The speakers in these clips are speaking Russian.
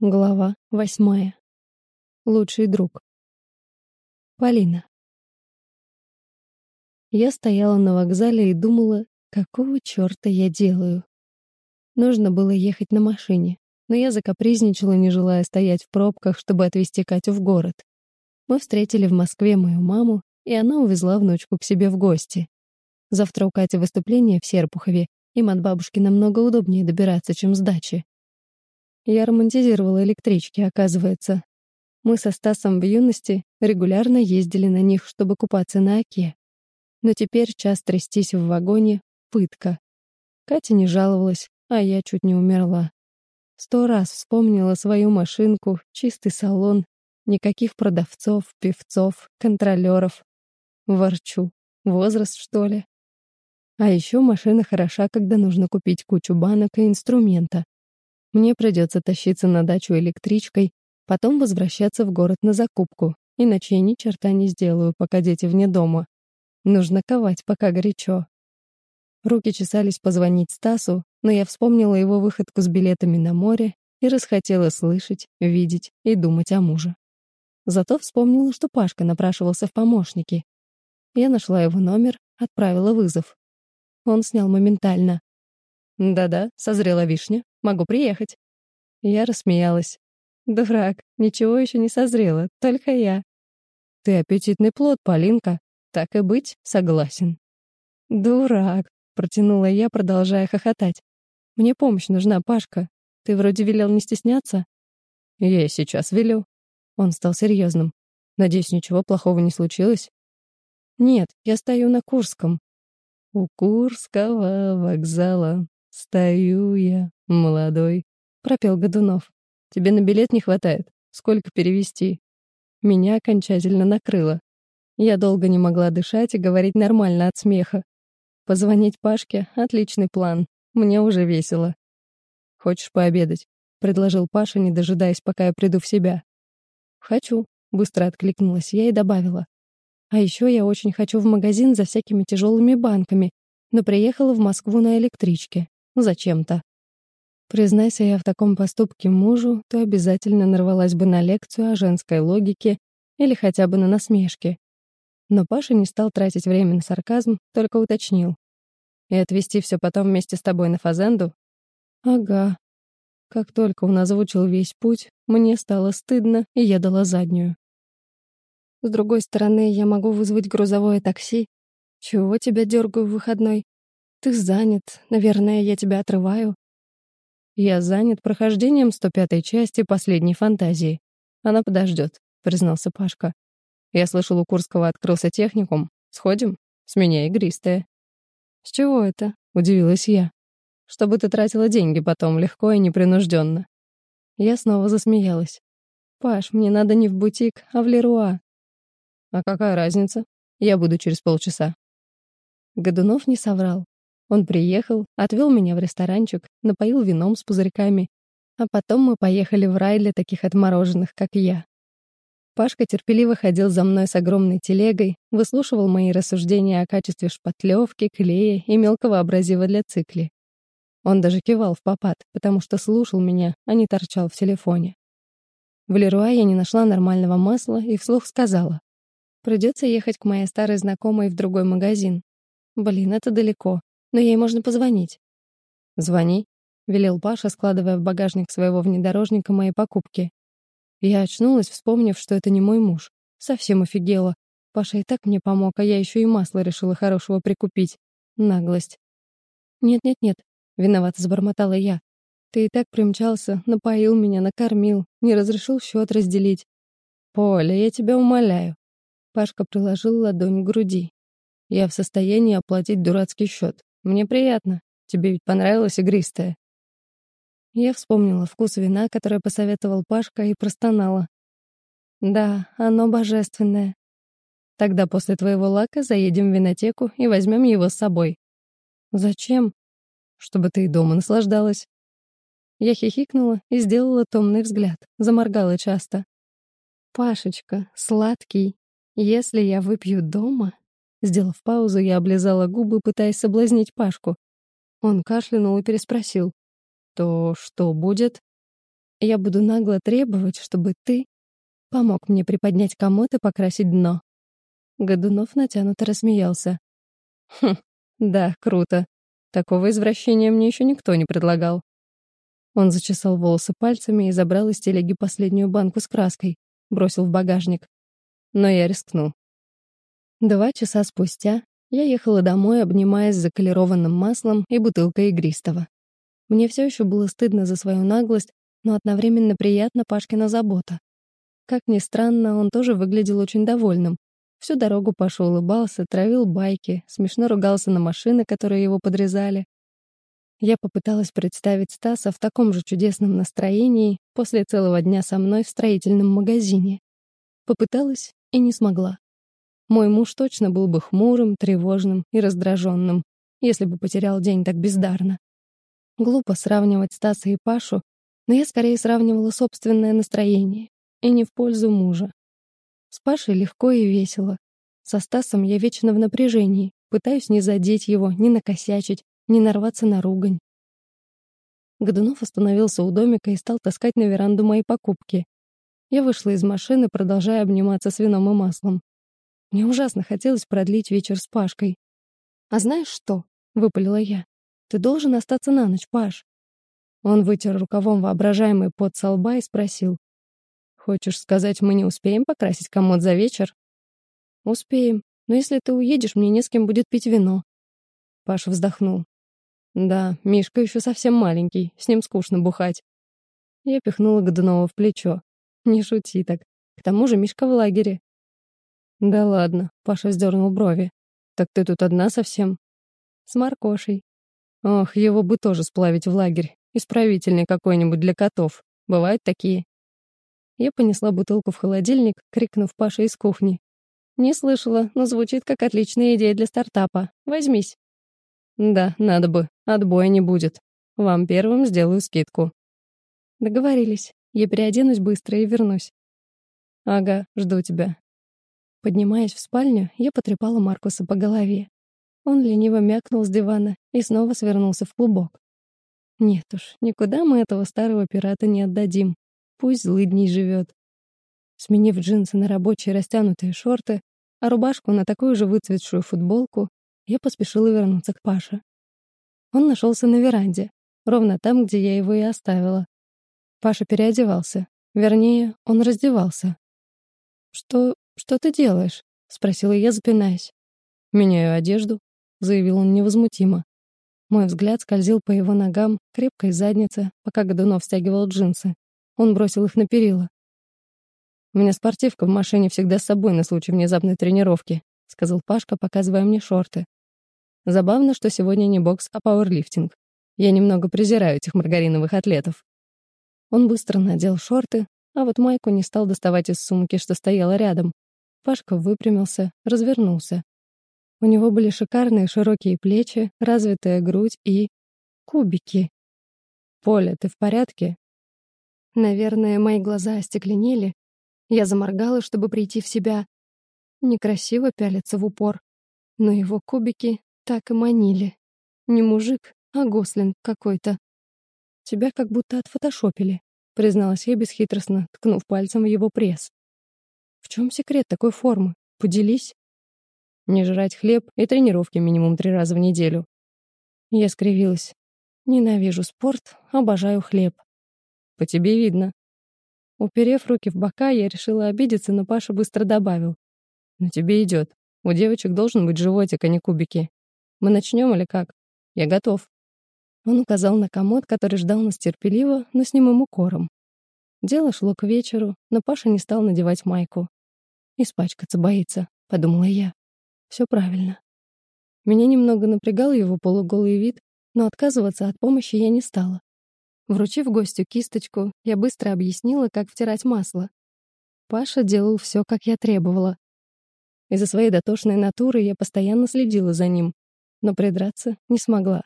Глава восьмая. Лучший друг. Полина. Я стояла на вокзале и думала, какого черта я делаю. Нужно было ехать на машине, но я закапризничала, не желая стоять в пробках, чтобы отвезти Катю в город. Мы встретили в Москве мою маму, и она увезла внучку к себе в гости. Завтра у Кати выступление в Серпухове, им от бабушки намного удобнее добираться, чем с дачи. Я романтизировала электрички, оказывается. Мы со Стасом в юности регулярно ездили на них, чтобы купаться на оке. Но теперь час трястись в вагоне — пытка. Катя не жаловалась, а я чуть не умерла. Сто раз вспомнила свою машинку, чистый салон, никаких продавцов, певцов, контролеров. Ворчу. Возраст, что ли? А еще машина хороша, когда нужно купить кучу банок и инструмента. Мне придется тащиться на дачу электричкой, потом возвращаться в город на закупку, иначе я ни черта не сделаю, пока дети вне дома. Нужно ковать, пока горячо. Руки чесались позвонить Стасу, но я вспомнила его выходку с билетами на море и расхотела слышать, видеть и думать о муже. Зато вспомнила, что Пашка напрашивался в помощники. Я нашла его номер, отправила вызов. Он снял моментально. «Да-да, созрела вишня. Могу приехать». Я рассмеялась. «Дурак, ничего еще не созрело, только я». «Ты аппетитный плод, Полинка. Так и быть, согласен». «Дурак», — протянула я, продолжая хохотать. «Мне помощь нужна, Пашка. Ты вроде велел не стесняться?» «Я сейчас велю». Он стал серьезным. «Надеюсь, ничего плохого не случилось?» «Нет, я стою на Курском». «У Курского вокзала стою я, «Молодой», — пропел Годунов. «Тебе на билет не хватает? Сколько перевести?» Меня окончательно накрыло. Я долго не могла дышать и говорить нормально от смеха. Позвонить Пашке — отличный план. Мне уже весело. «Хочешь пообедать?» — предложил Паша, не дожидаясь, пока я приду в себя. «Хочу», — быстро откликнулась я и добавила. «А еще я очень хочу в магазин за всякими тяжелыми банками, но приехала в Москву на электричке. Зачем-то. Признайся я в таком поступке мужу, то обязательно нарвалась бы на лекцию о женской логике или хотя бы на насмешки. Но Паша не стал тратить время на сарказм, только уточнил. «И отвезти все потом вместе с тобой на Фазенду?» «Ага». Как только он озвучил весь путь, мне стало стыдно, и я дала заднюю. С другой стороны, я могу вызвать грузовое такси. Чего тебя дергаю в выходной? Ты занят, наверное, я тебя отрываю. «Я занят прохождением 105-й части последней фантазии. Она подождет», — признался Пашка. «Я слышал, у Курского открылся техникум. Сходим? С меня игристая». «С чего это?» — удивилась я. «Чтобы ты тратила деньги потом легко и непринужденно». Я снова засмеялась. «Паш, мне надо не в бутик, а в Леруа». «А какая разница? Я буду через полчаса». Годунов не соврал. Он приехал, отвел меня в ресторанчик, напоил вином с пузырьками, а потом мы поехали в рай для таких отмороженных, как я. Пашка терпеливо ходил за мной с огромной телегой, выслушивал мои рассуждения о качестве шпатлевки, клея и мелкого абразива для цикли. Он даже кивал в попад, потому что слушал меня, а не торчал в телефоне. В Леруа я не нашла нормального масла и вслух сказала. Придется ехать к моей старой знакомой в другой магазин. Блин, это далеко но ей можно позвонить». «Звони», — велел Паша, складывая в багажник своего внедорожника мои покупки. Я очнулась, вспомнив, что это не мой муж. Совсем офигела. Паша и так мне помог, а я еще и масло решила хорошего прикупить. Наглость. «Нет-нет-нет», — виновато забормотала я. «Ты и так примчался, напоил меня, накормил, не разрешил счет разделить». «Поля, я тебя умоляю». Пашка приложил ладонь к груди. «Я в состоянии оплатить дурацкий счет. Мне приятно. Тебе ведь понравилось игристое?» Я вспомнила вкус вина, которое посоветовал Пашка, и простонала. «Да, оно божественное. Тогда после твоего лака заедем в винотеку и возьмем его с собой». «Зачем?» «Чтобы ты и дома наслаждалась». Я хихикнула и сделала томный взгляд, заморгала часто. «Пашечка, сладкий, если я выпью дома...» Сделав паузу, я облизала губы, пытаясь соблазнить Пашку. Он кашлянул и переспросил. «То что будет?» я буду нагло требовать, чтобы ты помог мне приподнять комод и покрасить дно. Годунов натянуто рассмеялся. Хм, да, круто. Такого извращения мне еще никто не предлагал. Он зачесал волосы пальцами и забрал из телеги последнюю банку с краской, бросил в багажник. Но я рискну. Два часа спустя я ехала домой, обнимаясь заколерованным маслом и бутылкой игристого. Мне все еще было стыдно за свою наглость, но одновременно приятно Пашкина забота. Как ни странно, он тоже выглядел очень довольным. Всю дорогу Паша улыбался, травил байки, смешно ругался на машины, которые его подрезали. Я попыталась представить Стаса в таком же чудесном настроении после целого дня со мной в строительном магазине. Попыталась и не смогла. Мой муж точно был бы хмурым, тревожным и раздраженным, если бы потерял день так бездарно. Глупо сравнивать Стаса и Пашу, но я скорее сравнивала собственное настроение, и не в пользу мужа. С Пашей легко и весело. Со Стасом я вечно в напряжении, пытаюсь не задеть его, не накосячить, не нарваться на ругань. Годунов остановился у домика и стал таскать на веранду мои покупки. Я вышла из машины, продолжая обниматься с вином и маслом. Мне ужасно хотелось продлить вечер с Пашкой. «А знаешь что?» — выпалила я. «Ты должен остаться на ночь, Паш». Он вытер рукавом воображаемый пот со лба и спросил. «Хочешь сказать, мы не успеем покрасить комод за вечер?» «Успеем. Но если ты уедешь, мне не с кем будет пить вино». Паша вздохнул. Да, Мишка еще совсем маленький, с ним скучно бухать. Я пихнула Годунова в плечо. Не шути так. К тому же Мишка в лагере. Да ладно, Паша вздернул брови. Так ты тут одна совсем? С Маркошей. Ох, его бы тоже сплавить в лагерь. Исправительный какой-нибудь для котов. Бывают такие. Я понесла бутылку в холодильник, крикнув Паше из кухни. «Не слышала, но звучит как отличная идея для стартапа. Возьмись». «Да, надо бы. Отбоя не будет. Вам первым сделаю скидку». «Договорились. Я переоденусь быстро и вернусь». «Ага, жду тебя». Поднимаясь в спальню, я потрепала Маркуса по голове. Он лениво мякнул с дивана и снова свернулся в клубок. Нет уж, никуда мы этого старого пирата не отдадим. Пусть злыдней живет. Сменив джинсы на рабочие растянутые шорты, а рубашку на такую же выцветшую футболку, я поспешила вернуться к Паше. Он нашелся на веранде, ровно там, где я его и оставила. Паша переодевался. Вернее, он раздевался. «Что... что ты делаешь?» — спросила я, запинаясь. «Меняю одежду», — заявил он невозмутимо. Мой взгляд скользил по его ногам, крепкой заднице, пока Годунов стягивал джинсы. Он бросил их на перила. «У меня спортивка в машине всегда с собой на случай внезапной тренировки», — сказал Пашка, показывая мне шорты. Забавно, что сегодня не бокс, а пауэрлифтинг. Я немного презираю этих маргариновых атлетов. Он быстро надел шорты, а вот майку не стал доставать из сумки, что стояла рядом. Пашка выпрямился, развернулся. У него были шикарные широкие плечи, развитая грудь и... кубики. «Поля, ты в порядке?» Наверное, мои глаза остекленели. Я заморгала, чтобы прийти в себя. Некрасиво пялиться в упор. Но его кубики так и манили. Не мужик, а гослинг какой-то. Тебя как будто отфотошопили, призналась я бесхитростно, ткнув пальцем в его пресс. В чем секрет такой формы? Поделись. Не жрать хлеб и тренировки минимум три раза в неделю. Я скривилась. Ненавижу спорт, обожаю хлеб. По тебе видно. Уперев руки в бока, я решила обидеться, но Паша быстро добавил. «Но тебе идет. У девочек должен быть животик, а не кубики. Мы начнем или как? Я готов». Он указал на комод, который ждал нас терпеливо, но с немым укором. Дело шло к вечеру, но Паша не стал надевать майку. «Испачкаться боится», — подумала я. Все правильно. Меня немного напрягал его полуголый вид, но отказываться от помощи я не стала. Вручив гостю кисточку, я быстро объяснила, как втирать масло. Паша делал все, как я требовала. Из-за своей дотошной натуры я постоянно следила за ним, но придраться не смогла.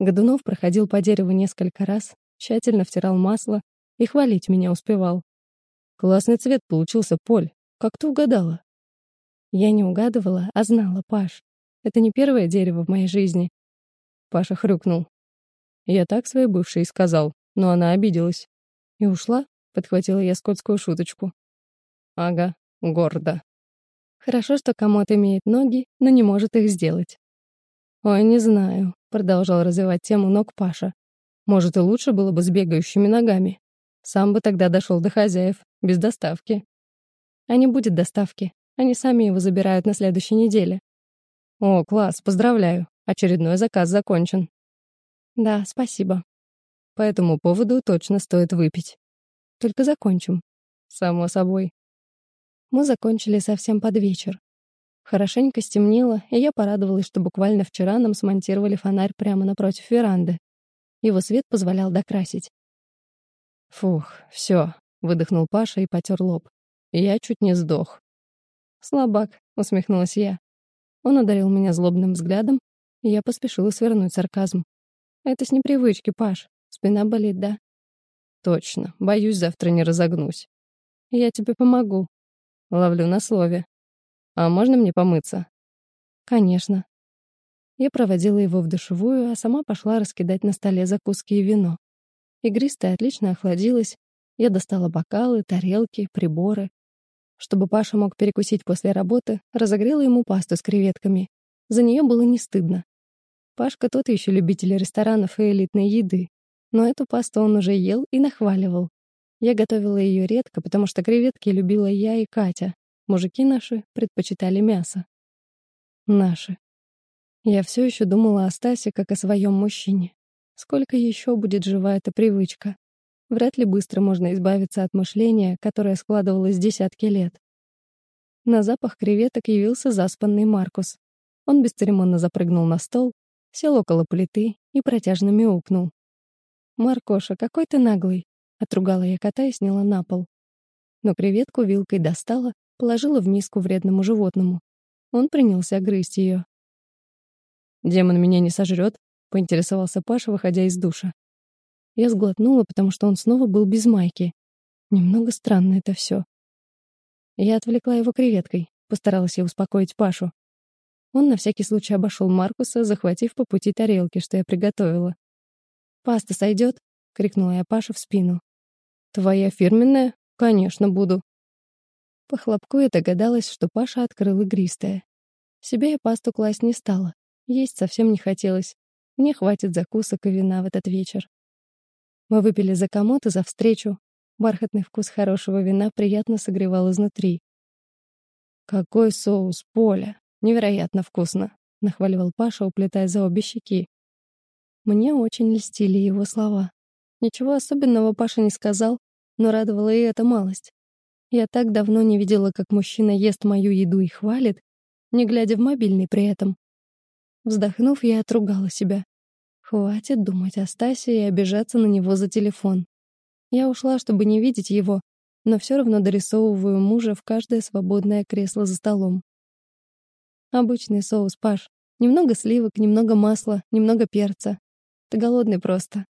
Годунов проходил по дереву несколько раз, тщательно втирал масло и хвалить меня успевал. «Классный цвет получился, Поль. Как ты угадала?» Я не угадывала, а знала, Паш. Это не первое дерево в моей жизни. Паша хрюкнул. Я так своей бывшей сказал, но она обиделась. «И ушла?» — подхватила я скотскую шуточку. «Ага, гордо». Хорошо, что комод имеет ноги, но не может их сделать. «Ой, не знаю», — продолжал развивать тему ног Паша. «Может, и лучше было бы с бегающими ногами. Сам бы тогда дошел до хозяев, без доставки». «А не будет доставки. Они сами его забирают на следующей неделе». «О, класс, поздравляю. Очередной заказ закончен». «Да, спасибо. По этому поводу точно стоит выпить. Только закончим. Само собой». Мы закончили совсем под вечер. Хорошенько стемнело, и я порадовалась, что буквально вчера нам смонтировали фонарь прямо напротив веранды. Его свет позволял докрасить. «Фух, все, выдохнул Паша и потер лоб. «Я чуть не сдох». «Слабак», — усмехнулась я. Он одарил меня злобным взглядом, и я поспешила свернуть сарказм. «Это с непривычки, Паш. Спина болит, да?» «Точно. Боюсь, завтра не разогнусь». «Я тебе помогу». Ловлю на слове. «А можно мне помыться?» «Конечно». Я проводила его в душевую, а сама пошла раскидать на столе закуски и вино. Игристая отлично охладилась. Я достала бокалы, тарелки, приборы. Чтобы Паша мог перекусить после работы, разогрела ему пасту с креветками. За нее было не стыдно. Пашка тот еще любитель ресторанов и элитной еды. Но эту пасту он уже ел и нахваливал. Я готовила ее редко, потому что креветки любила я и Катя, Мужики наши предпочитали мясо. Наши. Я все еще думала о Стасе как о своем мужчине. Сколько еще будет жива эта привычка? Вряд ли быстро можно избавиться от мышления, которое складывалось десятки лет. На запах креветок явился заспанный Маркус. Он бесцеремонно запрыгнул на стол, сел около плиты и протяжно мяукнул. «Маркоша, какой ты наглый!» — отругала я кота и сняла на пол. Но креветку вилкой достала положила в миску вредному животному. Он принялся грызть ее. «Демон меня не сожрет?» — поинтересовался Паша, выходя из душа. Я сглотнула, потому что он снова был без майки. Немного странно это все. Я отвлекла его креветкой, постаралась я успокоить Пашу. Он на всякий случай обошел Маркуса, захватив по пути тарелки, что я приготовила. «Паста сойдет?» — крикнула я Паше в спину. «Твоя фирменная? Конечно, буду», по хлопку я догадалась, что Паша открыл игристое. Себе я пасту класть не стала. Есть совсем не хотелось. Мне хватит закусок и вина в этот вечер. Мы выпили за комод и за встречу. Бархатный вкус хорошего вина приятно согревал изнутри. «Какой соус, Поля! Невероятно вкусно!» — нахваливал Паша, уплетая за обе щеки. Мне очень льстили его слова. Ничего особенного Паша не сказал, но радовала и эта малость. Я так давно не видела, как мужчина ест мою еду и хвалит, не глядя в мобильный при этом. Вздохнув, я отругала себя. Хватит думать о Стасе и обижаться на него за телефон. Я ушла, чтобы не видеть его, но все равно дорисовываю мужа в каждое свободное кресло за столом. Обычный соус, Паш. Немного сливок, немного масла, немного перца. Ты голодный просто.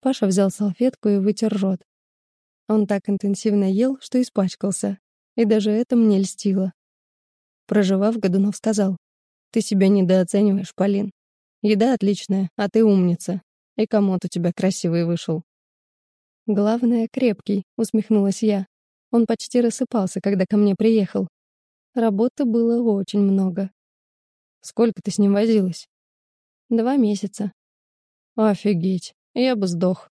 Паша взял салфетку и вытер рот. Он так интенсивно ел, что испачкался. И даже это мне льстило. Проживав, Годунов сказал, «Ты себя недооцениваешь, Полин. Еда отличная, а ты умница. И комод у тебя красивый вышел». «Главное, крепкий», — усмехнулась я. Он почти рассыпался, когда ко мне приехал. Работы было очень много. «Сколько ты с ним возилась?» «Два месяца». «Офигеть, я бы сдох».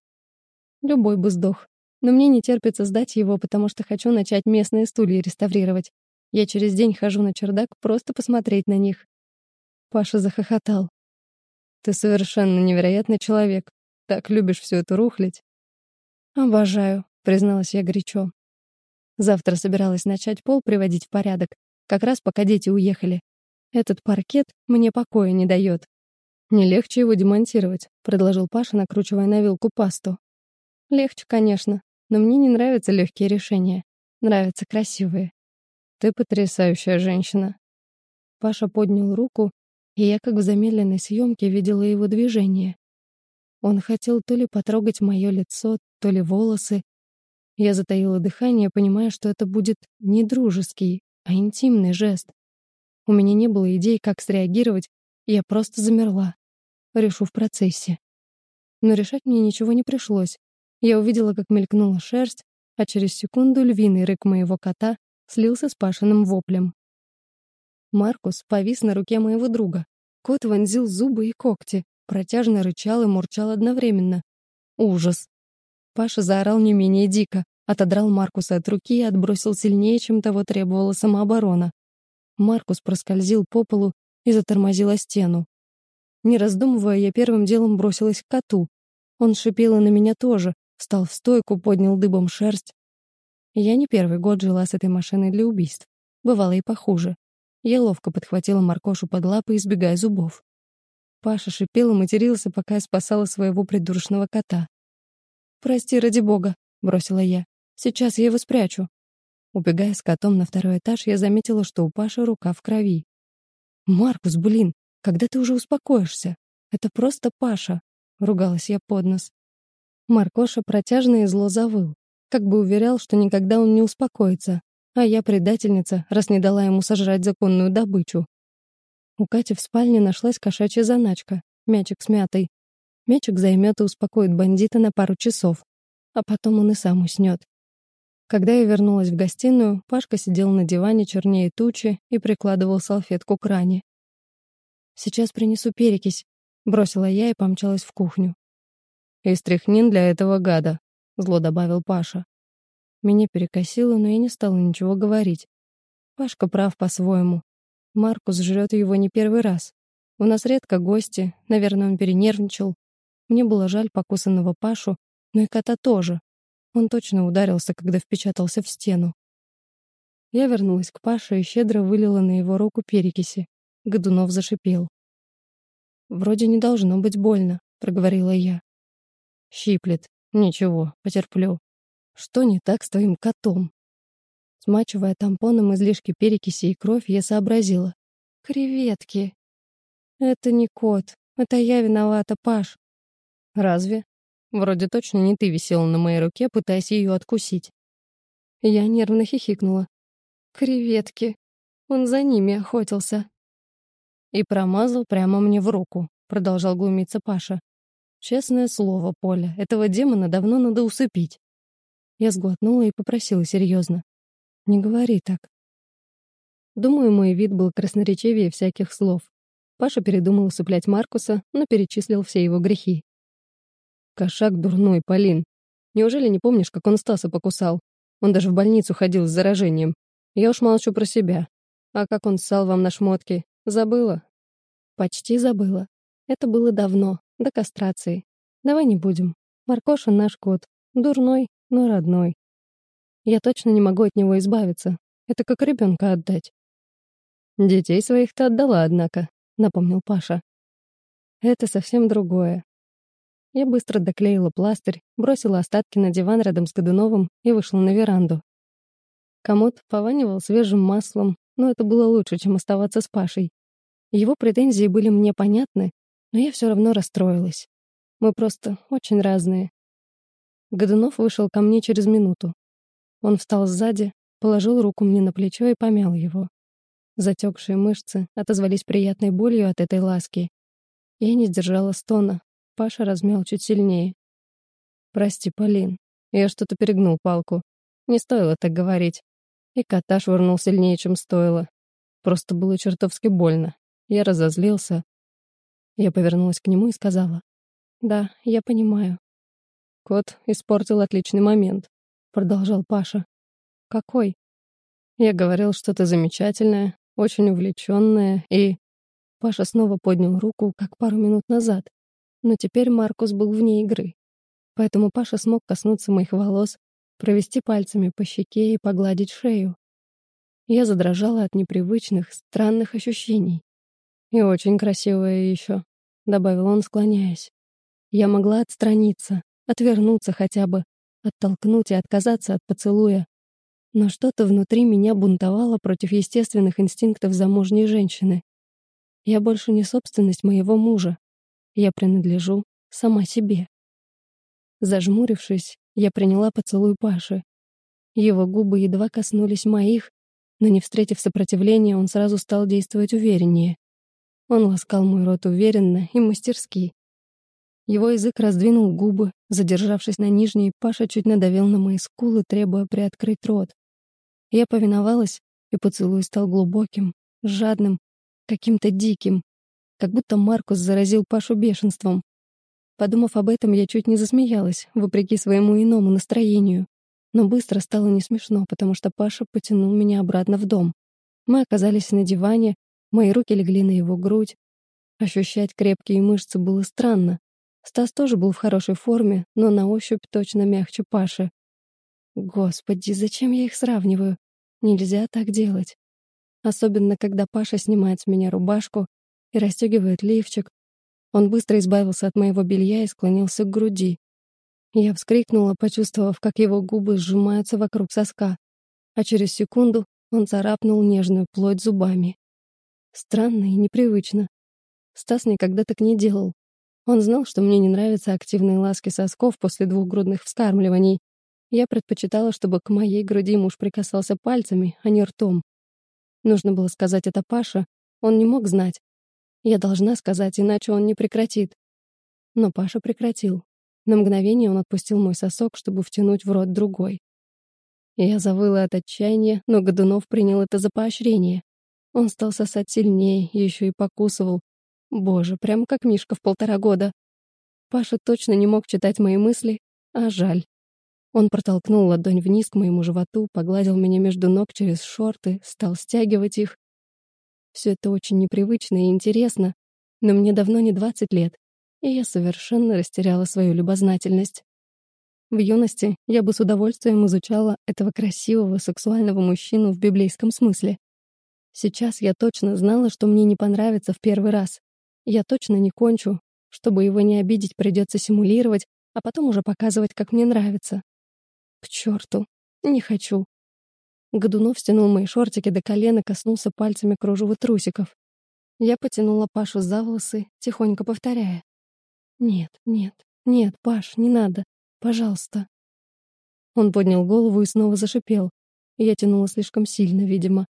Любой бы сдох. Но мне не терпится сдать его, потому что хочу начать местные стулья реставрировать. Я через день хожу на чердак просто посмотреть на них. Паша захохотал. Ты совершенно невероятный человек. Так любишь всю эту рухлядь. Обожаю, призналась я горячо. Завтра собиралась начать пол приводить в порядок, как раз пока дети уехали. Этот паркет мне покоя не дает. Не легче его демонтировать, предложил Паша, накручивая на вилку пасту. Легче, конечно, но мне не нравятся легкие решения. Нравятся красивые. Ты потрясающая женщина. Паша поднял руку, и я, как в замедленной съемке, видела его движение. Он хотел то ли потрогать мое лицо, то ли волосы. Я затаила дыхание, понимая, что это будет не дружеский, а интимный жест. У меня не было идей, как среагировать, я просто замерла. Решу в процессе. Но решать мне ничего не пришлось. Я увидела, как мелькнула шерсть, а через секунду львиный рык моего кота слился с Пашиным воплем. Маркус повис на руке моего друга. Кот вонзил зубы и когти, протяжно рычал и мурчал одновременно. Ужас. Паша заорал не менее дико, отодрал Маркуса от руки и отбросил сильнее, чем того требовала самооборона. Маркус проскользил по полу и затормозил о стену. Не раздумывая, я первым делом бросилась к коту. Он шипел и на меня тоже, встал в стойку, поднял дыбом шерсть. Я не первый год жила с этой машиной для убийств. Бывало и похуже. Я ловко подхватила Маркошу под лапы, избегая зубов. Паша шипел и матерился, пока я спасала своего придурочного кота. «Прости, ради бога», — бросила я. «Сейчас я его спрячу». Убегая с котом на второй этаж, я заметила, что у Паши рука в крови. «Маркус, блин, когда ты уже успокоишься? Это просто Паша», — ругалась я под нос. Маркоша протяжно и зло завыл, как бы уверял, что никогда он не успокоится, а я предательница, раз не дала ему сожрать законную добычу. У Кати в спальне нашлась кошачья заначка, мячик с мятой. Мячик займет и успокоит бандита на пару часов, а потом он и сам уснет. Когда я вернулась в гостиную, Пашка сидел на диване чернее тучи и прикладывал салфетку к ране. «Сейчас принесу перекись», — бросила я и помчалась в кухню. «И стряхнин для этого гада», — зло добавил Паша. Меня перекосило, но я не стала ничего говорить. Пашка прав по-своему. Маркус жрет его не первый раз. У нас редко гости, наверное, он перенервничал. Мне было жаль покусанного Пашу, но и кота тоже. Он точно ударился, когда впечатался в стену. Я вернулась к Паше и щедро вылила на его руку перекиси. Годунов зашипел. «Вроде не должно быть больно», — проговорила я. Щиплет. Ничего, потерплю. Что не так с твоим котом? Смачивая тампоном излишки перекиси и кровь, я сообразила. Креветки. Это не кот. Это я виновата, Паш. Разве? Вроде точно не ты висела на моей руке, пытаясь ее откусить. Я нервно хихикнула. Креветки. Он за ними охотился. И промазал прямо мне в руку, продолжал глумиться Паша. Честное слово, Поля, этого демона давно надо усыпить. Я сглотнула и попросила серьезно. Не говори так. Думаю, мой вид был красноречивее всяких слов. Паша передумал усыплять Маркуса, но перечислил все его грехи. «Кошак дурной, Полин. Неужели не помнишь, как он Стаса покусал? Он даже в больницу ходил с заражением. Я уж молчу про себя. А как он ссал вам на шмотки? Забыла?» «Почти забыла. Это было давно, до кастрации. Давай не будем. Маркоша наш кот. Дурной, но родной. Я точно не могу от него избавиться. Это как ребенка отдать. Детей своих ты отдала, однако, напомнил Паша. Это совсем другое. Я быстро доклеила пластырь, бросила остатки на диван рядом с Годуновым и вышла на веранду. Комод пованивал свежим маслом, но это было лучше, чем оставаться с Пашей. Его претензии были мне понятны, но я все равно расстроилась. Мы просто очень разные. Годунов вышел ко мне через минуту. Он встал сзади, положил руку мне на плечо и помял его. Затекшие мышцы отозвались приятной болью от этой ласки. Я не сдержала стона. Паша размял чуть сильнее. «Прости, Полин, я что-то перегнул палку. Не стоило так говорить. И кота швырнул сильнее, чем стоило. Просто было чертовски больно. Я разозлился, я повернулась к нему и сказала. «Да, я понимаю». «Кот испортил отличный момент», — продолжал Паша. «Какой?» Я говорил что-то замечательное, очень увлеченное, и... Паша снова поднял руку, как пару минут назад. Но теперь Маркус был вне игры. Поэтому Паша смог коснуться моих волос, провести пальцами по щеке и погладить шею. Я задрожала от непривычных, странных ощущений. «И очень красивая еще», — добавил он, склоняясь. Я могла отстраниться, отвернуться хотя бы, оттолкнуть и отказаться от поцелуя. Но что-то внутри меня бунтовало против естественных инстинктов замужней женщины. Я больше не собственность моего мужа. Я принадлежу сама себе. Зажмурившись, я приняла поцелуй Паши. Его губы едва коснулись моих, но не встретив сопротивления, он сразу стал действовать увереннее. Он ласкал мой рот уверенно и мастерски. Его язык раздвинул губы, задержавшись на нижней, Паша чуть надавил на мои скулы, требуя приоткрыть рот. Я повиновалась, и поцелуй стал глубоким, жадным, каким-то диким, как будто Маркус заразил Пашу бешенством. Подумав об этом, я чуть не засмеялась, вопреки своему иному настроению. Но быстро стало не смешно, потому что Паша потянул меня обратно в дом. Мы оказались на диване, мои руки легли на его грудь. Ощущать крепкие мышцы было странно. Стас тоже был в хорошей форме, но на ощупь точно мягче Паши. Господи, зачем я их сравниваю? Нельзя так делать. Особенно, когда Паша снимает с меня рубашку и расстегивает лифчик. Он быстро избавился от моего белья и склонился к груди. Я вскрикнула, почувствовав, как его губы сжимаются вокруг соска, а через секунду он царапнул нежную плоть зубами. Странно и непривычно. Стас никогда так не делал. Он знал, что мне не нравятся активные ласки сосков после двух грудных вскармливаний. Я предпочитала, чтобы к моей груди муж прикасался пальцами, а не ртом. Нужно было сказать это Паше, он не мог знать. Я должна сказать, иначе он не прекратит. Но Паша прекратил. На мгновение он отпустил мой сосок, чтобы втянуть в рот другой. Я завыла от отчаяния, но Годунов принял это за поощрение. Он стал сосать сильнее, еще и покусывал. Боже, прямо как Мишка в полтора года. Паша точно не мог читать мои мысли, а жаль. Он протолкнул ладонь вниз к моему животу, погладил меня между ног через шорты, стал стягивать их. Все это очень непривычно и интересно, но мне давно не 20 лет, и я совершенно растеряла свою любознательность. В юности я бы с удовольствием изучала этого красивого сексуального мужчину в библейском смысле. Сейчас я точно знала, что мне не понравится в первый раз. Я точно не кончу. Чтобы его не обидеть, придется симулировать, а потом уже показывать, как мне нравится. К черту, не хочу. Годунов стянул мои шортики до колена, коснулся пальцами кружева трусиков. Я потянула Пашу за волосы, тихонько повторяя. «Нет, нет, нет, Паш, не надо. Пожалуйста». Он поднял голову и снова зашипел. Я тянула слишком сильно, видимо.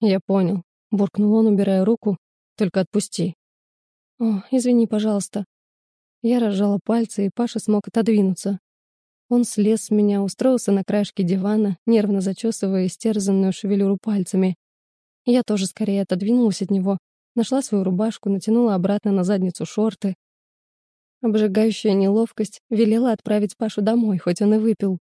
«Я понял», — буркнул он, убирая руку. «Только отпусти». «О, извини, пожалуйста». Я разжала пальцы, и Паша смог отодвинуться. Он слез с меня, устроился на краешке дивана, нервно зачесывая истерзанную шевелюру пальцами. Я тоже скорее отодвинулась от него, нашла свою рубашку, натянула обратно на задницу шорты, Обжигающая неловкость велела отправить Пашу домой, хоть он и выпил.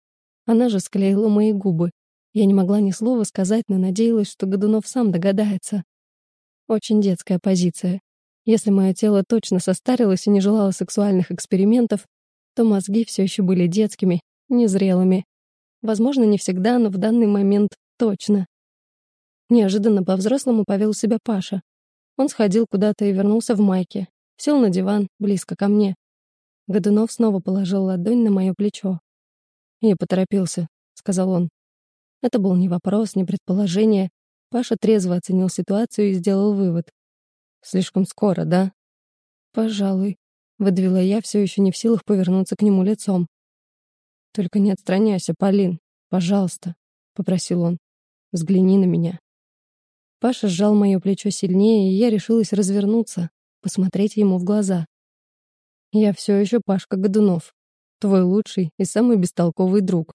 Она же склеила мои губы. Я не могла ни слова сказать, но надеялась, что Годунов сам догадается. Очень детская позиция. Если мое тело точно состарилось и не желало сексуальных экспериментов, то мозги все еще были детскими, незрелыми. Возможно, не всегда, но в данный момент точно. Неожиданно по-взрослому повел себя Паша. Он сходил куда-то и вернулся в майке. Сел на диван, близко ко мне. Годунов снова положил ладонь на мое плечо. «Я поторопился», — сказал он. Это был не вопрос, не предположение. Паша трезво оценил ситуацию и сделал вывод. «Слишком скоро, да?» «Пожалуй», — выдавила я, все еще не в силах повернуться к нему лицом. «Только не отстраняйся, Полин, пожалуйста», — попросил он. «Взгляни на меня». Паша сжал мое плечо сильнее, и я решилась развернуться, посмотреть ему в глаза. Я все еще Пашка Годунов, твой лучший и самый бестолковый друг.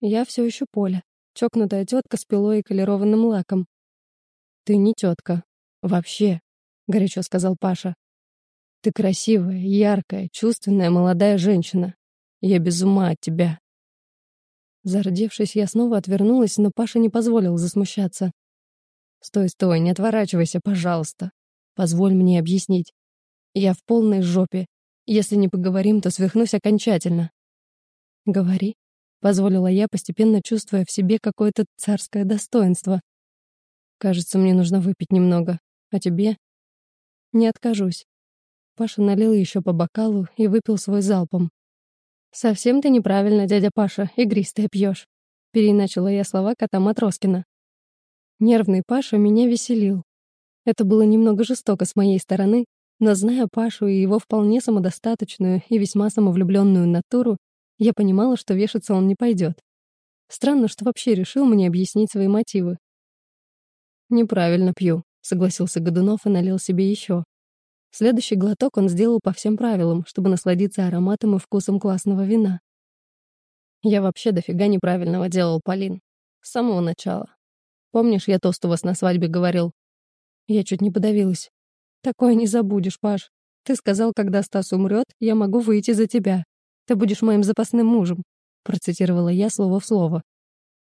Я все еще Поля, чокнутая тетка с пилой и колерованным лаком. Ты не тетка. Вообще, горячо сказал Паша. Ты красивая, яркая, чувственная молодая женщина. Я без ума от тебя. Зардевшись, я снова отвернулась, но Паша не позволил засмущаться. «Стой, стой, не отворачивайся, пожалуйста. Позволь мне объяснить. Я в полной жопе. Если не поговорим, то свихнусь окончательно. Говори, позволила я, постепенно чувствуя в себе какое-то царское достоинство. Кажется, мне нужно выпить немного. А тебе? Не откажусь. Паша налил еще по бокалу и выпил свой залпом. «Совсем ты неправильно, дядя Паша, игристое пьешь», — переиначила я слова кота Матроскина. Нервный Паша меня веселил. Это было немного жестоко с моей стороны, но зная Пашу и его вполне самодостаточную и весьма самовлюбленную натуру, я понимала, что вешаться он не пойдет. Странно, что вообще решил мне объяснить свои мотивы. «Неправильно пью», — согласился Годунов и налил себе еще. Следующий глоток он сделал по всем правилам, чтобы насладиться ароматом и вкусом классного вина. Я вообще дофига неправильного делал, Полин. С самого начала. Помнишь, я тост у вас на свадьбе говорил? Я чуть не подавилась. Такое не забудешь, Паш. Ты сказал, когда Стас умрет, я могу выйти за тебя. Ты будешь моим запасным мужем. Процитировала я слово в слово.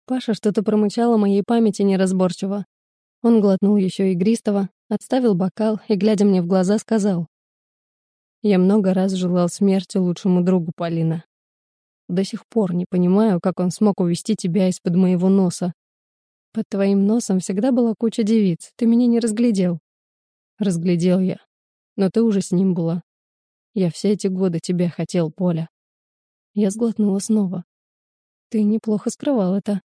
Паша что-то промычал о моей памяти неразборчиво. Он глотнул еще игристого, отставил бокал и, глядя мне в глаза, сказал. «Я много раз желал смерти лучшему другу Полина. До сих пор не понимаю, как он смог увести тебя из-под моего носа. Под твоим носом всегда была куча девиц, ты меня не разглядел». «Разглядел я. Но ты уже с ним была. Я все эти годы тебя хотел, Поля». Я сглотнула снова. «Ты неплохо скрывал это»,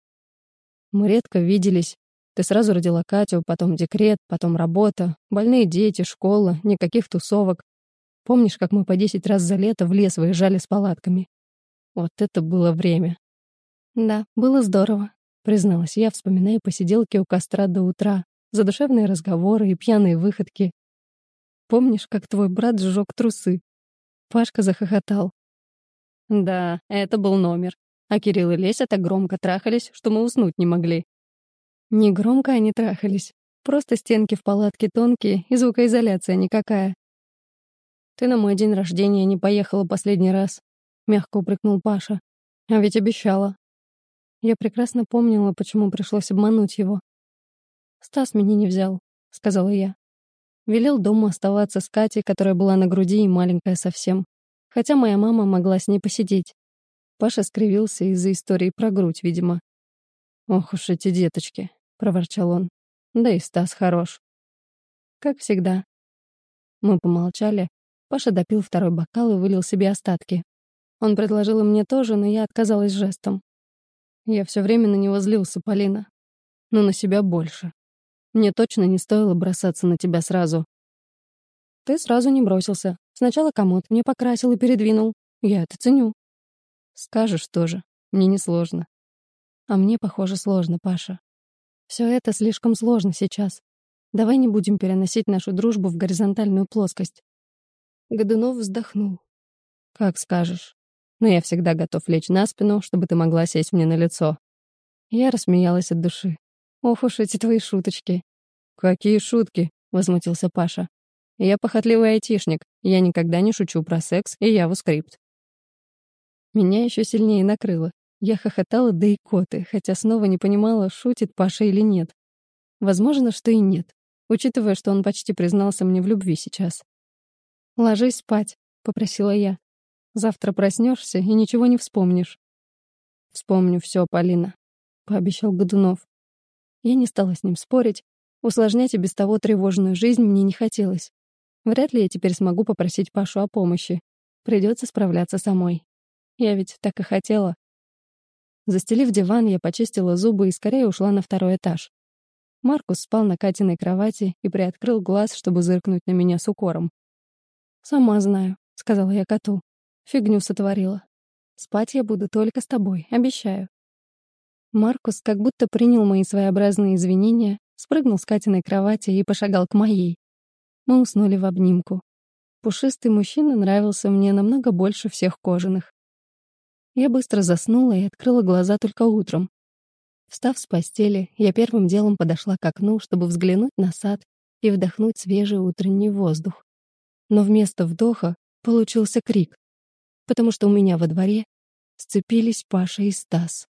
мы редко виделись. Ты сразу родила Катю, потом декрет, потом работа, больные дети, школа, никаких тусовок. Помнишь, как мы по десять раз за лето в лес выезжали с палатками? Вот это было время. Да, было здорово, призналась я, вспоминая посиделки у костра до утра, задушевные разговоры и пьяные выходки. Помнишь, как твой брат сжег трусы? Пашка захохотал. Да, это был номер. А Кирилл и Леся так громко трахались, что мы уснуть не могли. Не громко они трахались. Просто стенки в палатке тонкие и звукоизоляция никакая. «Ты на мой день рождения не поехала последний раз», — мягко упрекнул Паша. «А ведь обещала». Я прекрасно помнила, почему пришлось обмануть его. «Стас меня не взял», — сказала я. Велел дома оставаться с Катей, которая была на груди и маленькая совсем. Хотя моя мама могла с ней посидеть. Паша скривился из-за истории про грудь, видимо. «Ох уж эти деточки», — проворчал он. «Да и Стас хорош». «Как всегда». Мы помолчали. Паша допил второй бокал и вылил себе остатки. Он предложил мне тоже, но я отказалась жестом. Я все время на него злился, Полина. Но на себя больше. Мне точно не стоило бросаться на тебя сразу. Ты сразу не бросился. Сначала комод мне покрасил и передвинул. Я это ценю. Скажешь тоже. Мне несложно. А мне, похоже, сложно, Паша. Все это слишком сложно сейчас. Давай не будем переносить нашу дружбу в горизонтальную плоскость. Годунов вздохнул. Как скажешь. Но я всегда готов лечь на спину, чтобы ты могла сесть мне на лицо. Я рассмеялась от души. Ох уж эти твои шуточки. Какие шутки? Возмутился Паша. Я похотливый айтишник. Я никогда не шучу про секс и яву-скрипт. Меня еще сильнее накрыло. Я хохотала до икоты, хотя снова не понимала, шутит Паша или нет. Возможно, что и нет, учитывая, что он почти признался мне в любви сейчас. «Ложись спать», — попросила я. «Завтра проснешься и ничего не вспомнишь». «Вспомню все, Полина», — пообещал Годунов. Я не стала с ним спорить. Усложнять и без того тревожную жизнь мне не хотелось. Вряд ли я теперь смогу попросить Пашу о помощи. Придется справляться самой. Я ведь так и хотела. Застелив диван, я почистила зубы и скорее ушла на второй этаж. Маркус спал на Катиной кровати и приоткрыл глаз, чтобы зыркнуть на меня с укором. «Сама знаю», — сказала я коту. «Фигню сотворила. Спать я буду только с тобой, обещаю». Маркус как будто принял мои своеобразные извинения, спрыгнул с Катиной кровати и пошагал к моей. Мы уснули в обнимку. Пушистый мужчина нравился мне намного больше всех кожаных. Я быстро заснула и открыла глаза только утром. Встав с постели, я первым делом подошла к окну, чтобы взглянуть на сад и вдохнуть свежий утренний воздух. Но вместо вдоха получился крик, потому что у меня во дворе сцепились Паша и Стас.